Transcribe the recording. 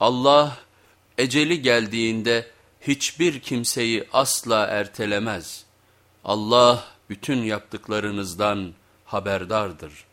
Allah eceli geldiğinde hiçbir kimseyi asla ertelemez. Allah bütün yaptıklarınızdan haberdardır.''